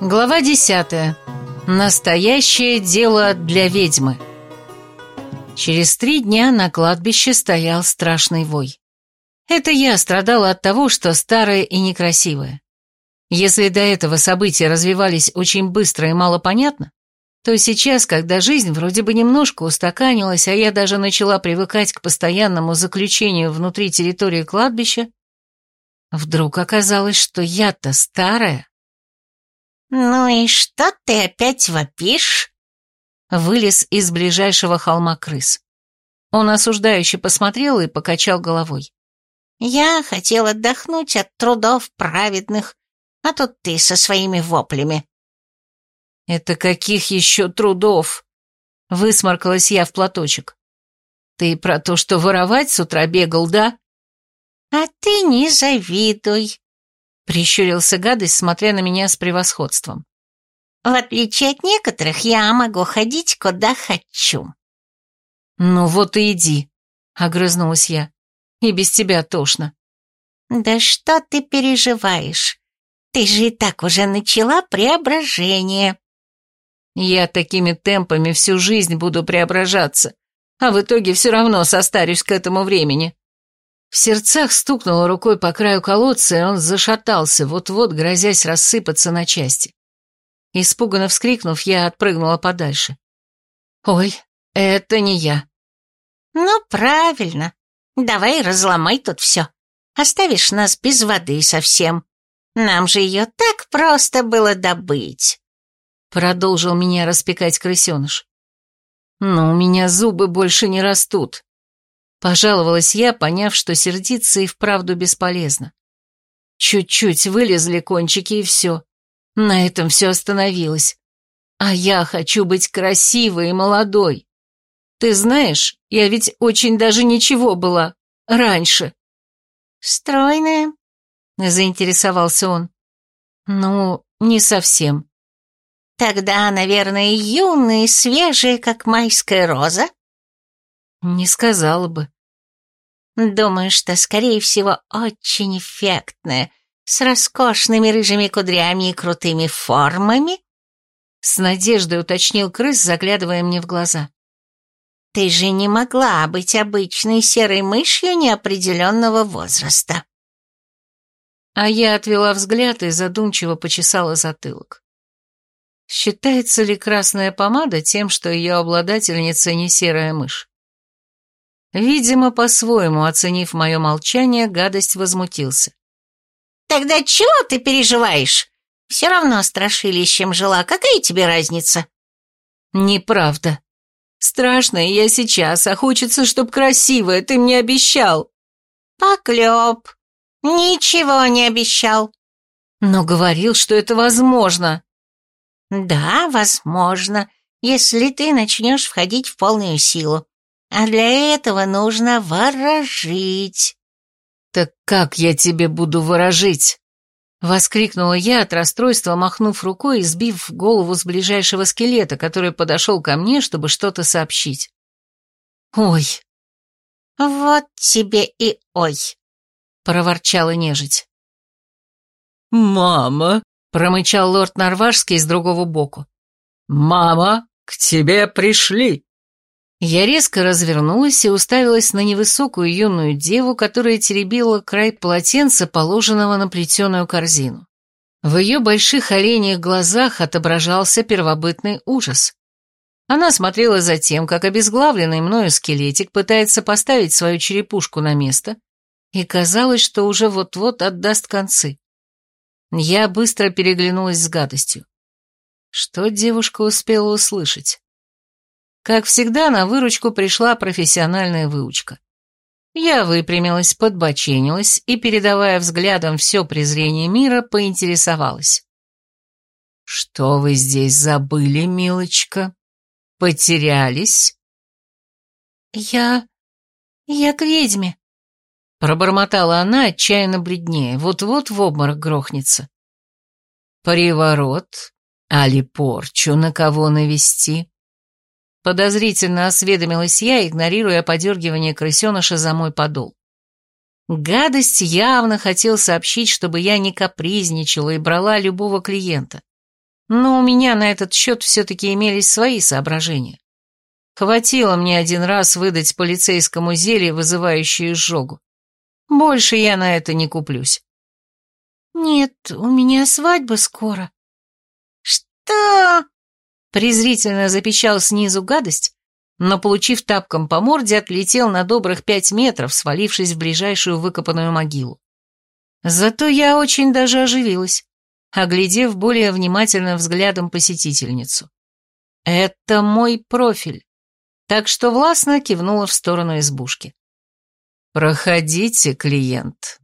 Глава десятая. Настоящее дело для ведьмы. Через три дня на кладбище стоял страшный вой. Это я страдала от того, что старая и некрасивая. Если до этого события развивались очень быстро и малопонятно, то сейчас, когда жизнь вроде бы немножко устаканилась, а я даже начала привыкать к постоянному заключению внутри территории кладбища, вдруг оказалось, что я-то старая. «Ну и что ты опять вопишь?» Вылез из ближайшего холма крыс. Он осуждающе посмотрел и покачал головой. «Я хотел отдохнуть от трудов праведных, а тут ты со своими воплями». «Это каких еще трудов?» Высморкалась я в платочек. «Ты про то, что воровать с утра бегал, да?» «А ты не завидуй», — прищурился гадость, смотря на меня с превосходством. «В отличие от некоторых, я могу ходить куда хочу». «Ну вот и иди», — огрызнулась я. «И без тебя тошно». «Да что ты переживаешь? Ты же и так уже начала преображение». Я такими темпами всю жизнь буду преображаться, а в итоге все равно состарюсь к этому времени. В сердцах стукнула рукой по краю колодца, и он зашатался, вот-вот грозясь рассыпаться на части. Испуганно вскрикнув, я отпрыгнула подальше. «Ой, это не я». «Ну, правильно. Давай разломай тут все. Оставишь нас без воды совсем. Нам же ее так просто было добыть». Продолжил меня распекать крысеныш. Но у меня зубы больше не растут. Пожаловалась я, поняв, что сердиться и вправду бесполезно. Чуть-чуть вылезли кончики и все. На этом все остановилось. А я хочу быть красивой и молодой. Ты знаешь, я ведь очень даже ничего была раньше. Стройная? Заинтересовался он. Ну, не совсем. Тогда, наверное, юная и свежая, как майская роза? Не сказала бы. Думаю, что, скорее всего, очень эффектная, с роскошными рыжими кудрями и крутыми формами? С надеждой уточнил крыс, заглядывая мне в глаза. Ты же не могла быть обычной серой мышью неопределенного возраста. А я отвела взгляд и задумчиво почесала затылок. Считается ли красная помада тем, что ее обладательница не серая мышь? Видимо, по-своему оценив мое молчание, гадость возмутился. «Тогда чего ты переживаешь? Все равно страшилищем жила, какая тебе разница?» «Неправда. Страшно я сейчас, а хочется, чтоб красивая, ты мне обещал». «Поклеп. Ничего не обещал». «Но говорил, что это возможно». Да, возможно, если ты начнешь входить в полную силу. А для этого нужно ворожить. Так как я тебе буду ворожить? Воскликнула я от расстройства, махнув рукой и сбив голову с ближайшего скелета, который подошел ко мне, чтобы что-то сообщить. «Ой!» «Вот тебе и ой!» — проворчала нежить. «Мама!» Промычал лорд Норвашский с другого боку. «Мама, к тебе пришли!» Я резко развернулась и уставилась на невысокую юную деву, которая теребила край полотенца, положенного на плетеную корзину. В ее больших оленьих глазах отображался первобытный ужас. Она смотрела за тем, как обезглавленный мною скелетик пытается поставить свою черепушку на место, и казалось, что уже вот-вот отдаст концы. Я быстро переглянулась с гадостью. Что девушка успела услышать? Как всегда, на выручку пришла профессиональная выучка. Я выпрямилась, подбоченилась и, передавая взглядом все презрение мира, поинтересовалась. «Что вы здесь забыли, милочка? Потерялись?» «Я... я к ведьме», Пробормотала она, отчаянно бледнее, вот-вот в обморок грохнется. «Приворот? Али порчу на кого навести?» Подозрительно осведомилась я, игнорируя подергивание крысеныша за мой подол. Гадость явно хотел сообщить, чтобы я не капризничала и брала любого клиента. Но у меня на этот счет все-таки имелись свои соображения. Хватило мне один раз выдать полицейскому зелье, вызывающее изжогу. Больше я на это не куплюсь. «Нет, у меня свадьба скоро». «Что?» Презрительно запищал снизу гадость, но, получив тапком по морде, отлетел на добрых пять метров, свалившись в ближайшую выкопанную могилу. Зато я очень даже оживилась, оглядев более внимательным взглядом посетительницу. Это мой профиль, так что властно кивнула в сторону избушки. «Проходите, клиент».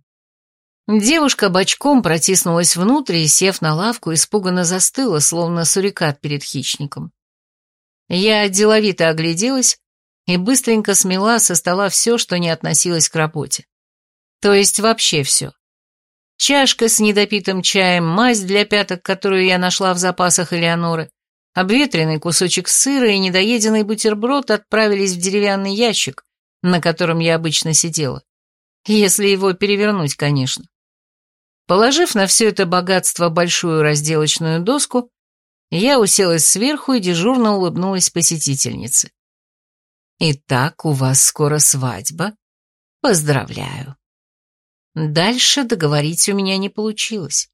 Девушка бочком протиснулась внутрь и, сев на лавку, испуганно застыла, словно сурикат перед хищником. Я деловито огляделась и быстренько смела со стола все, что не относилось к работе. То есть вообще все. Чашка с недопитым чаем, мазь для пяток, которую я нашла в запасах Элеоноры, обветренный кусочек сыра и недоеденный бутерброд отправились в деревянный ящик, на котором я обычно сидела. Если его перевернуть, конечно. Положив на все это богатство большую разделочную доску, я уселась сверху и дежурно улыбнулась посетительнице. «Итак, у вас скоро свадьба. Поздравляю». Дальше договорить у меня не получилось,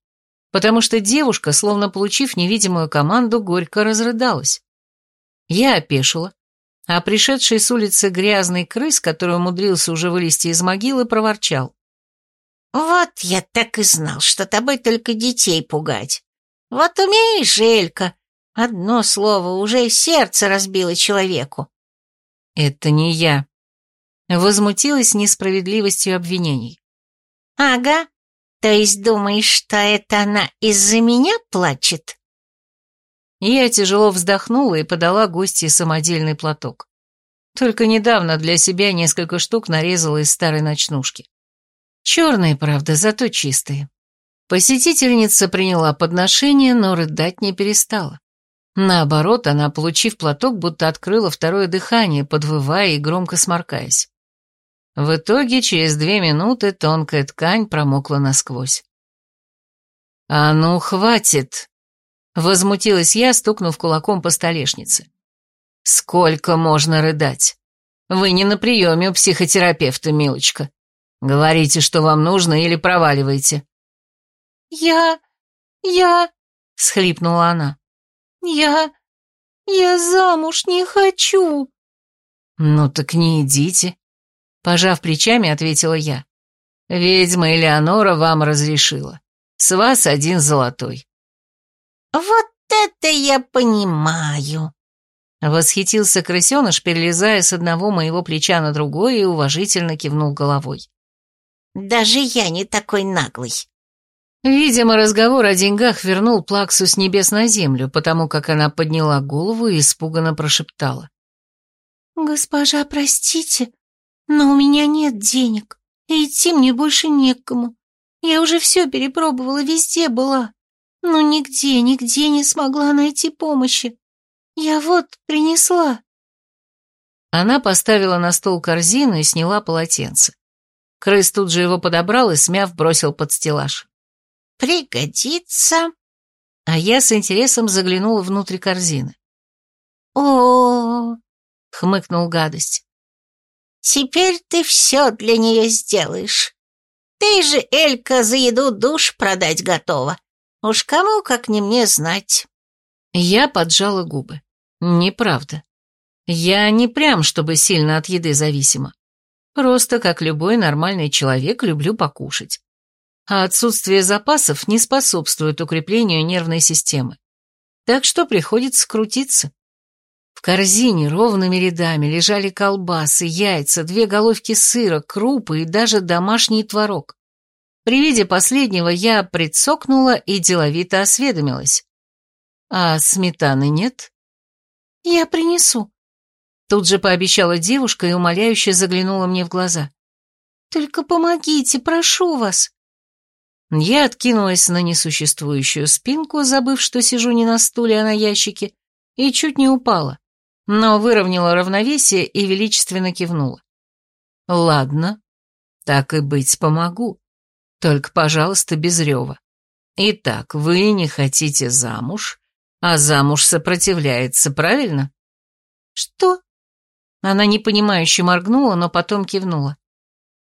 потому что девушка, словно получив невидимую команду, горько разрыдалась. Я опешила, а пришедший с улицы грязный крыс, который умудрился уже вылезти из могилы, проворчал. «Вот я так и знал, что тобой только детей пугать. Вот умеешь, Элька, одно слово уже сердце разбило человеку». «Это не я», — возмутилась несправедливостью обвинений. «Ага, то есть думаешь, что это она из-за меня плачет?» Я тяжело вздохнула и подала гостье самодельный платок. Только недавно для себя несколько штук нарезала из старой ночнушки. Черные, правда, зато чистые. Посетительница приняла подношение, но рыдать не перестала. Наоборот, она, получив платок, будто открыла второе дыхание, подвывая и громко сморкаясь. В итоге, через две минуты тонкая ткань промокла насквозь. «А ну, хватит!» — возмутилась я, стукнув кулаком по столешнице. «Сколько можно рыдать? Вы не на приеме у психотерапевта, милочка. Говорите, что вам нужно, или проваливайте». «Я... я...» — схлипнула она. «Я... я замуж не хочу». «Ну так не идите», — пожав плечами, ответила я. «Ведьма Элеонора вам разрешила. С вас один золотой». «Вот это я понимаю!» Восхитился крысеныш, перелезая с одного моего плеча на другое и уважительно кивнул головой. «Даже я не такой наглый. Видимо, разговор о деньгах вернул Плаксу с небес на землю, потому как она подняла голову и испуганно прошептала. «Госпожа, простите, но у меня нет денег, и идти мне больше некому. Я уже все перепробовала, везде была, но нигде, нигде не смогла найти помощи. Я вот принесла». Она поставила на стол корзину и сняла полотенце. Крыс тут же его подобрал и, смяв, бросил под стеллаж. «Пригодится». А я с интересом заглянула внутрь корзины. о, хмыкнул гадость. «Теперь ты все для нее сделаешь. Ты же, Элька, за еду душ продать готова. Уж кому, как не мне, знать». Я поджала губы. Неправда. Я не прям, чтобы сильно от еды зависима. Просто, как любой нормальный человек, люблю покушать а отсутствие запасов не способствует укреплению нервной системы. Так что приходится крутиться. В корзине ровными рядами лежали колбасы, яйца, две головки сыра, крупы и даже домашний творог. При виде последнего я прицокнула и деловито осведомилась. «А сметаны нет?» «Я принесу», — тут же пообещала девушка и умоляюще заглянула мне в глаза. «Только помогите, прошу вас». Я откинулась на несуществующую спинку, забыв, что сижу не на стуле, а на ящике, и чуть не упала, но выровняла равновесие и величественно кивнула. «Ладно, так и быть помогу. Только, пожалуйста, без рева. Итак, вы не хотите замуж, А замуж сопротивляется, правильно? Что? Она непонимающе моргнула, но потом кивнула.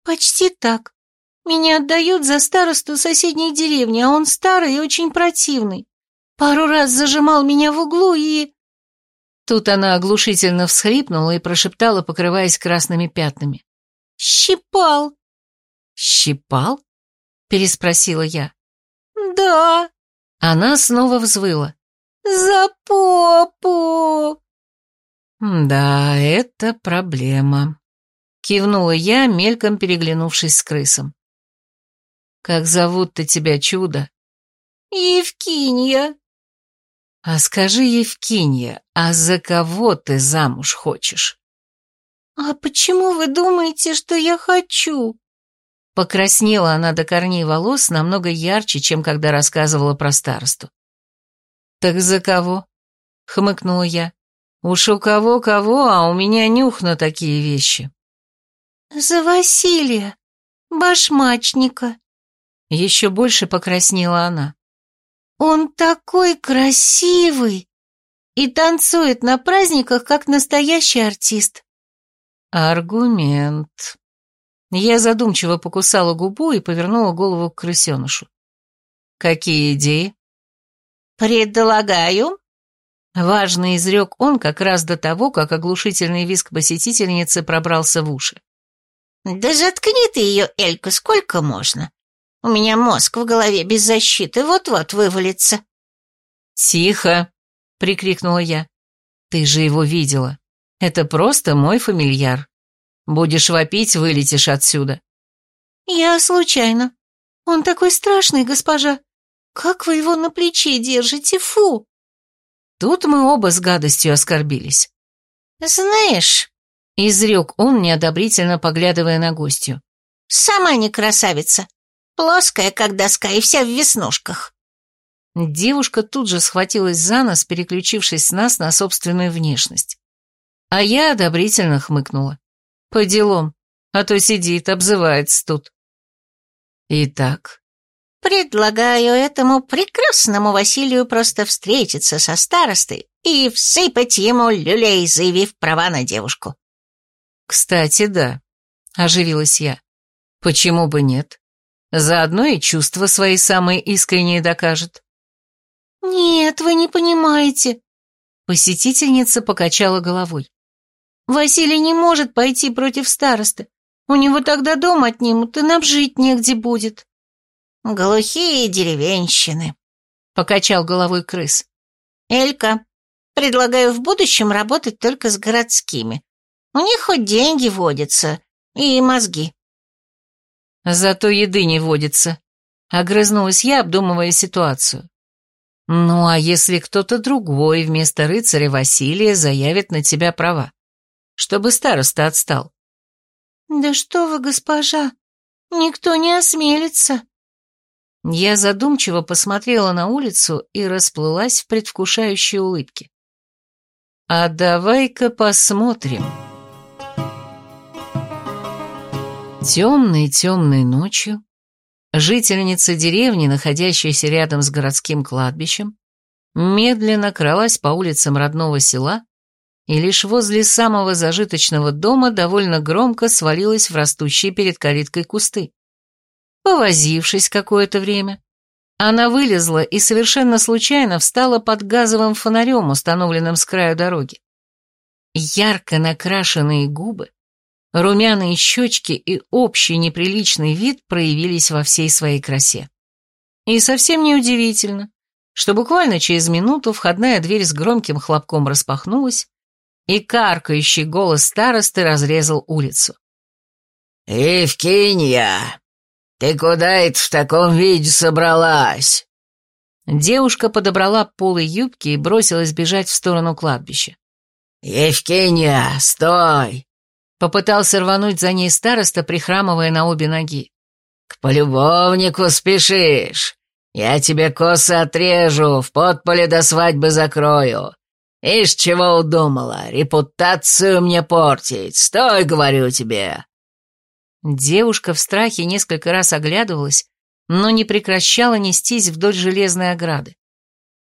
Почти так. Меня отдают за старосту соседней деревни, а он старый и очень противный. Пару раз зажимал меня в углу и... Тут она оглушительно всхлипнула и прошептала, покрываясь красными пятнами. «Щипал!» «Щипал?» — переспросила я. «Да!» Она снова взвыла. «За попу!» «Да, это проблема», — кивнула я, мельком переглянувшись с крысом. «Как зовут-то тебя, чудо?» «Евкинья». «А скажи, Евкинья, а за кого ты замуж хочешь?» «А почему вы думаете, что я хочу?» Покраснела она до корней волос намного ярче, чем когда рассказывала про старосту. «Так за кого?» — хмыкнула я. «Уж у кого-кого, а у меня нюх на такие вещи». «За Василия, башмачника». Еще больше покраснела она. «Он такой красивый и танцует на праздниках, как настоящий артист». «Аргумент». Я задумчиво покусала губу и повернула голову к крысенышу. «Какие идеи?» «Предлагаю», — важно изрек он как раз до того, как оглушительный визг посетительницы пробрался в уши. «Да заткни ты ее, Элька, сколько можно? У меня мозг в голове без защиты вот-вот вывалится». «Тихо!» — прикрикнула я. «Ты же его видела. Это просто мой фамильяр. Будешь вопить, вылетишь отсюда». «Я случайно. Он такой страшный, госпожа. Как вы его на плече держите, фу!» Тут мы оба с гадостью оскорбились. «Знаешь...» — изрек он, неодобрительно поглядывая на гостью. «Сама не красавица. Плоская, как доска, и вся в веснушках». Девушка тут же схватилась за нос, переключившись с нас на собственную внешность. А я одобрительно хмыкнула. По делам, а то сидит, обзывается тут. Итак. Предлагаю этому прекрасному Василию просто встретиться со старостой и всыпать ему люлей, заявив права на девушку. Кстати, да, оживилась я. Почему бы нет? Заодно и чувства свои самые искренние докажет. Нет, вы не понимаете. Посетительница покачала головой. Василий не может пойти против старосты. У него тогда дом отнимут, и нам жить негде будет. Глухие деревенщины, покачал головой крыс. Элька, предлагаю в будущем работать только с городскими. У них хоть деньги водятся и мозги. Зато еды не водится, огрызнулась я, обдумывая ситуацию. Ну а если кто-то другой вместо рыцаря Василия заявит на тебя права? чтобы староста отстал. «Да что вы, госпожа, никто не осмелится». Я задумчиво посмотрела на улицу и расплылась в предвкушающей улыбке. «А давай-ка посмотрим». Темной-темной ночью жительница деревни, находящаяся рядом с городским кладбищем, медленно кралась по улицам родного села и лишь возле самого зажиточного дома довольно громко свалилась в растущие перед калиткой кусты. Повозившись какое-то время, она вылезла и совершенно случайно встала под газовым фонарем, установленным с краю дороги. Ярко накрашенные губы, румяные щечки и общий неприличный вид проявились во всей своей красе. И совсем неудивительно, что буквально через минуту входная дверь с громким хлопком распахнулась, и каркающий голос старосты разрезал улицу. «Евкинья, ты куда это в таком виде собралась?» Девушка подобрала полы юбки и бросилась бежать в сторону кладбища. «Евкинья, стой!» Попытался рвануть за ней староста, прихрамывая на обе ноги. «К полюбовнику спешишь. Я тебе косы отрежу, в подполе до свадьбы закрою. Ишь, чего удумала, репутацию мне портить, стой, говорю тебе!» Девушка в страхе несколько раз оглядывалась, но не прекращала нестись вдоль железной ограды.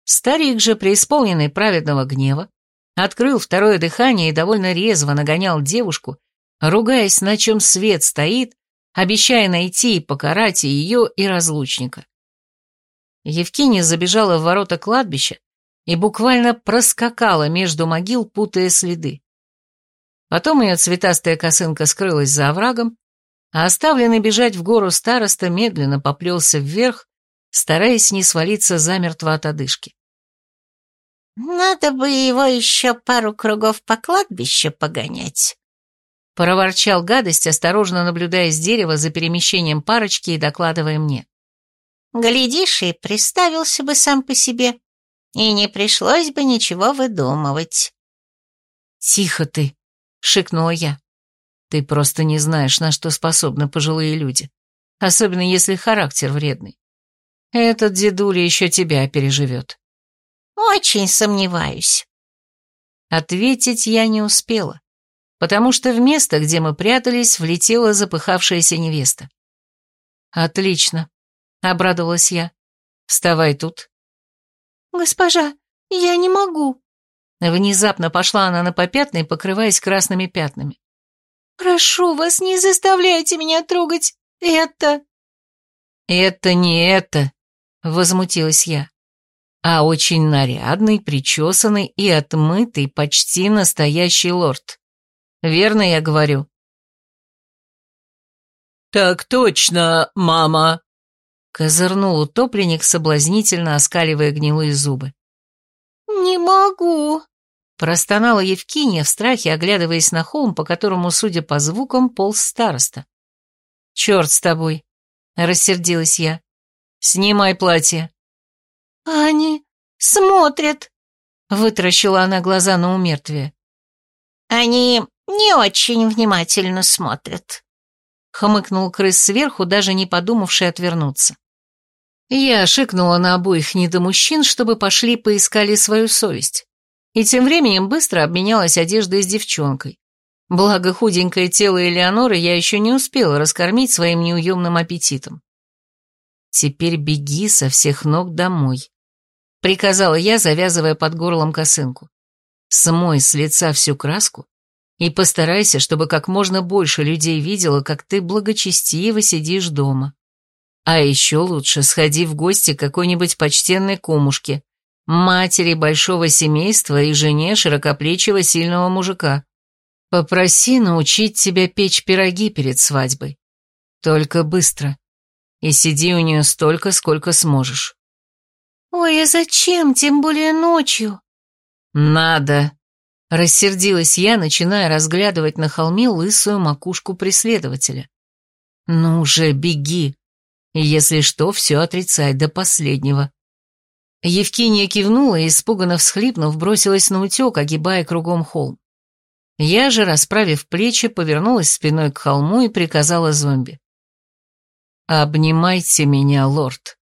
Старик же, преисполненный праведного гнева, открыл второе дыхание и довольно резво нагонял девушку, ругаясь, на чем свет стоит, обещая найти и покарать ее, и разлучника. Евкиния забежала в ворота кладбища и буквально проскакала между могил, путая следы. Потом ее цветастая косынка скрылась за оврагом, а оставленный бежать в гору староста медленно поплелся вверх, стараясь не свалиться замертво от одышки. «Надо бы его еще пару кругов по кладбищу погонять», — проворчал гадость, осторожно наблюдая с дерева за перемещением парочки и докладывая мне. Глядишь, и приставился бы сам по себе, и не пришлось бы ничего выдумывать. «Тихо ты!» — шикнула я. «Ты просто не знаешь, на что способны пожилые люди, особенно если характер вредный. Этот дедуля еще тебя переживет». «Очень сомневаюсь». Ответить я не успела, потому что в место, где мы прятались, влетела запыхавшаяся невеста. «Отлично обрадовалась я. «Вставай тут». «Госпожа, я не могу». Внезапно пошла она на попятный, покрываясь красными пятнами. «Прошу вас, не заставляйте меня трогать это». «Это не это», — возмутилась я, «а очень нарядный, причесанный и отмытый почти настоящий лорд. Верно я говорю?» «Так точно, мама», Козырнул утопленник, соблазнительно оскаливая гнилые зубы. «Не могу», — простонала Евкиния в страхе, оглядываясь на холм, по которому, судя по звукам, полз староста. «Черт с тобой», — рассердилась я. «Снимай платье». «Они смотрят», — вытаращила она глаза на умертвие. «Они не очень внимательно смотрят», — хмыкнул крыс сверху, даже не подумавший отвернуться. Я шикнула на обоих недомужчин, чтобы пошли поискали свою совесть. И тем временем быстро обменялась одеждой с девчонкой. Благо худенькое тело Элеоноры я еще не успела раскормить своим неуемным аппетитом. «Теперь беги со всех ног домой», — приказала я, завязывая под горлом косынку. «Смой с лица всю краску и постарайся, чтобы как можно больше людей видело, как ты благочестиво сидишь дома. А еще лучше сходи в гости к какой-нибудь почтенной кумушке, матери большого семейства и жене широкоплечего сильного мужика. Попроси научить тебя печь пироги перед свадьбой. Только быстро. И сиди у нее столько, сколько сможешь. Ой, а зачем, тем более ночью? Надо. Рассердилась я, начиная разглядывать на холме лысую макушку преследователя. Ну уже беги. Если что, все отрицай до последнего. Евкиния кивнула и, испуганно всхлипнув, бросилась на утек, огибая кругом холм. Я же, расправив плечи, повернулась спиной к холму и приказала зомби. «Обнимайте меня, лорд».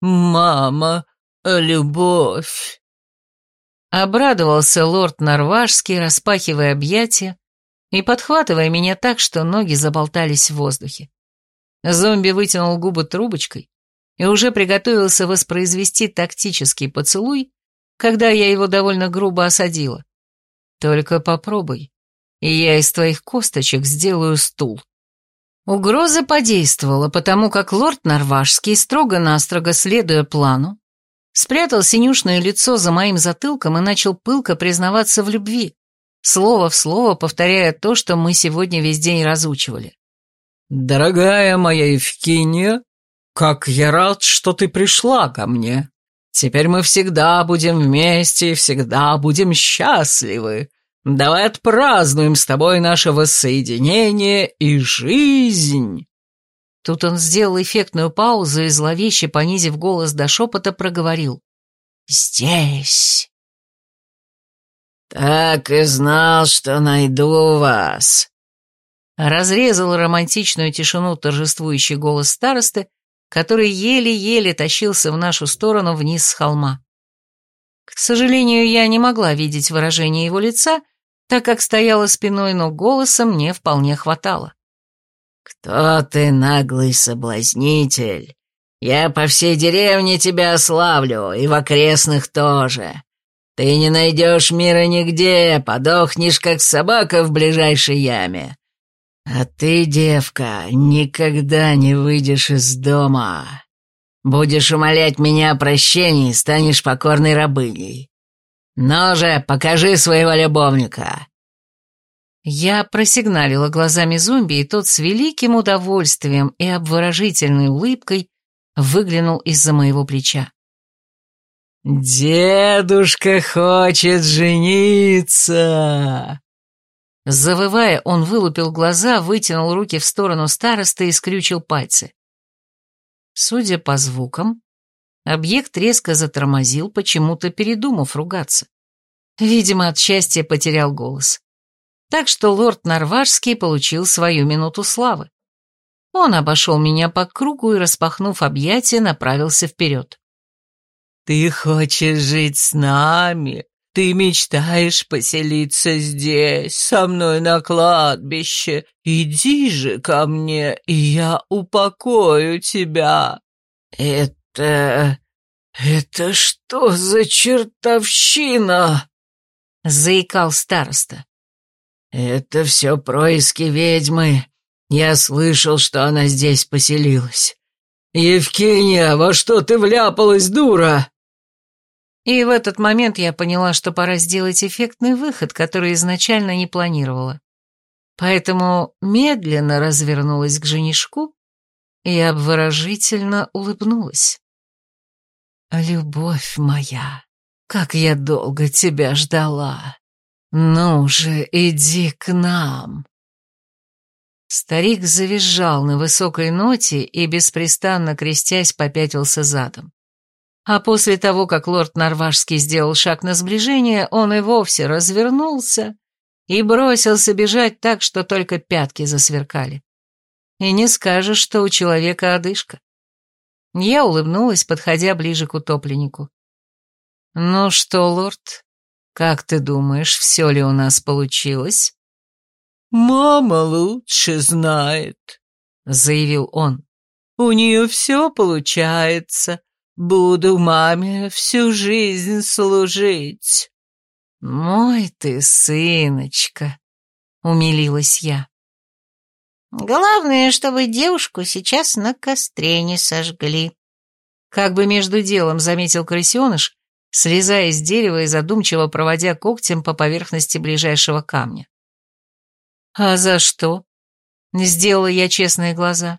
«Мама, любовь». Обрадовался лорд Норвашский, распахивая объятия и подхватывая меня так, что ноги заболтались в воздухе. Зомби вытянул губы трубочкой и уже приготовился воспроизвести тактический поцелуй, когда я его довольно грубо осадила. Только попробуй, и я из твоих косточек сделаю стул. Угроза подействовала, потому как лорд Норвашский, строго-настрого следуя плану, спрятал синюшное лицо за моим затылком и начал пылко признаваться в любви, слово в слово повторяя то, что мы сегодня весь день разучивали. «Дорогая моя Евкиния, как я рад, что ты пришла ко мне. Теперь мы всегда будем вместе и всегда будем счастливы. Давай отпразднуем с тобой наше воссоединение и жизнь». Тут он сделал эффектную паузу и, зловеще понизив голос до шепота, проговорил. «Здесь». «Так и знал, что найду вас», Разрезал романтичную тишину торжествующий голос старосты, который еле-еле тащился в нашу сторону вниз с холма. К сожалению, я не могла видеть выражение его лица, так как стояла спиной, но голоса мне вполне хватало. «Кто ты, наглый соблазнитель? Я по всей деревне тебя ославлю, и в окрестных тоже. Ты не найдешь мира нигде, подохнешь, как собака в ближайшей яме. А ты, девка, никогда не выйдешь из дома. Будешь умолять меня о прощении, станешь покорной рабыней. Ну же, покажи своего любовника. Я просигналила глазами зомби, и тот с великим удовольствием и обворожительной улыбкой выглянул из-за моего плеча. «Дедушка хочет жениться!» Завывая, он вылупил глаза, вытянул руки в сторону старосты и скрючил пальцы. Судя по звукам, объект резко затормозил, почему-то передумав ругаться. Видимо, от счастья потерял голос. Так что лорд Норважский получил свою минуту славы. Он обошел меня по кругу и, распахнув объятия, направился вперед. «Ты хочешь жить с нами? Ты мечтаешь поселиться здесь, со мной на кладбище? Иди же ко мне, и я упокою тебя!» «Это... это что за чертовщина?» — заикал староста. «Это все происки ведьмы. Я слышал, что она здесь поселилась. Евгения, во что ты вляпалась, дура?» И в этот момент я поняла, что пора сделать эффектный выход, который изначально не планировала. Поэтому медленно развернулась к женишку и обворожительно улыбнулась. «Любовь моя, как я долго тебя ждала!» «Ну же, иди к нам!» Старик завизжал на высокой ноте и, беспрестанно крестясь, попятился задом. А после того, как лорд Норважский сделал шаг на сближение, он и вовсе развернулся и бросился бежать так, что только пятки засверкали. И не скажешь, что у человека одышка. Я улыбнулась, подходя ближе к утопленнику. «Ну что, лорд, как ты думаешь, все ли у нас получилось?» «Мама лучше знает», — заявил он. «У нее все получается. Буду маме всю жизнь служить». «Мой ты сыночка», — умилилась я. «Главное, чтобы девушку сейчас на костре не сожгли», — как бы между делом заметил крысеныш, слезая с дерева и задумчиво проводя когтем по поверхности ближайшего камня. «А за что?» — сделала я честные глаза.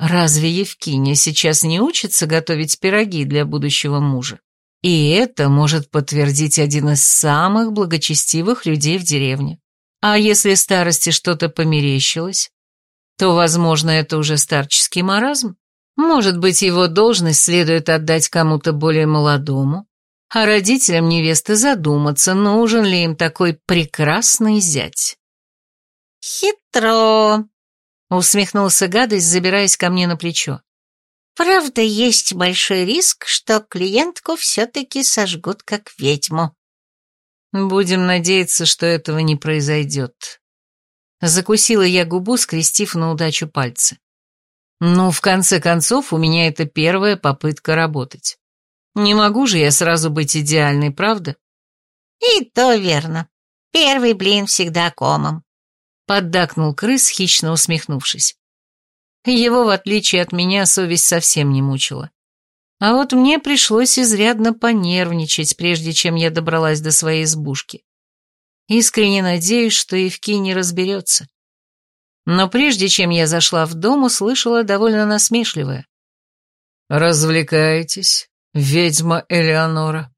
«Разве Евкиния сейчас не учится готовить пироги для будущего мужа? И это может подтвердить один из самых благочестивых людей в деревне. А если старости что-то померещилось, то, возможно, это уже старческий маразм? Может быть, его должность следует отдать кому-то более молодому, а родителям невесты задуматься, нужен ли им такой прекрасный зять. «Хитро!» — усмехнулся гадость, забираясь ко мне на плечо. «Правда, есть большой риск, что клиентку все-таки сожгут как ведьму». «Будем надеяться, что этого не произойдет». Закусила я губу, скрестив на удачу пальцы. «Ну, в конце концов, у меня это первая попытка работать». Не могу же я сразу быть идеальной, правда? И то верно. Первый блин всегда комом. Поддакнул крыс, хищно усмехнувшись. Его, в отличие от меня, совесть совсем не мучила. А вот мне пришлось изрядно понервничать, прежде чем я добралась до своей избушки. Искренне надеюсь, что Евки не разберется. Но прежде чем я зашла в дом, услышала довольно насмешливое. «Развлекаетесь?» ведьма Элеонора.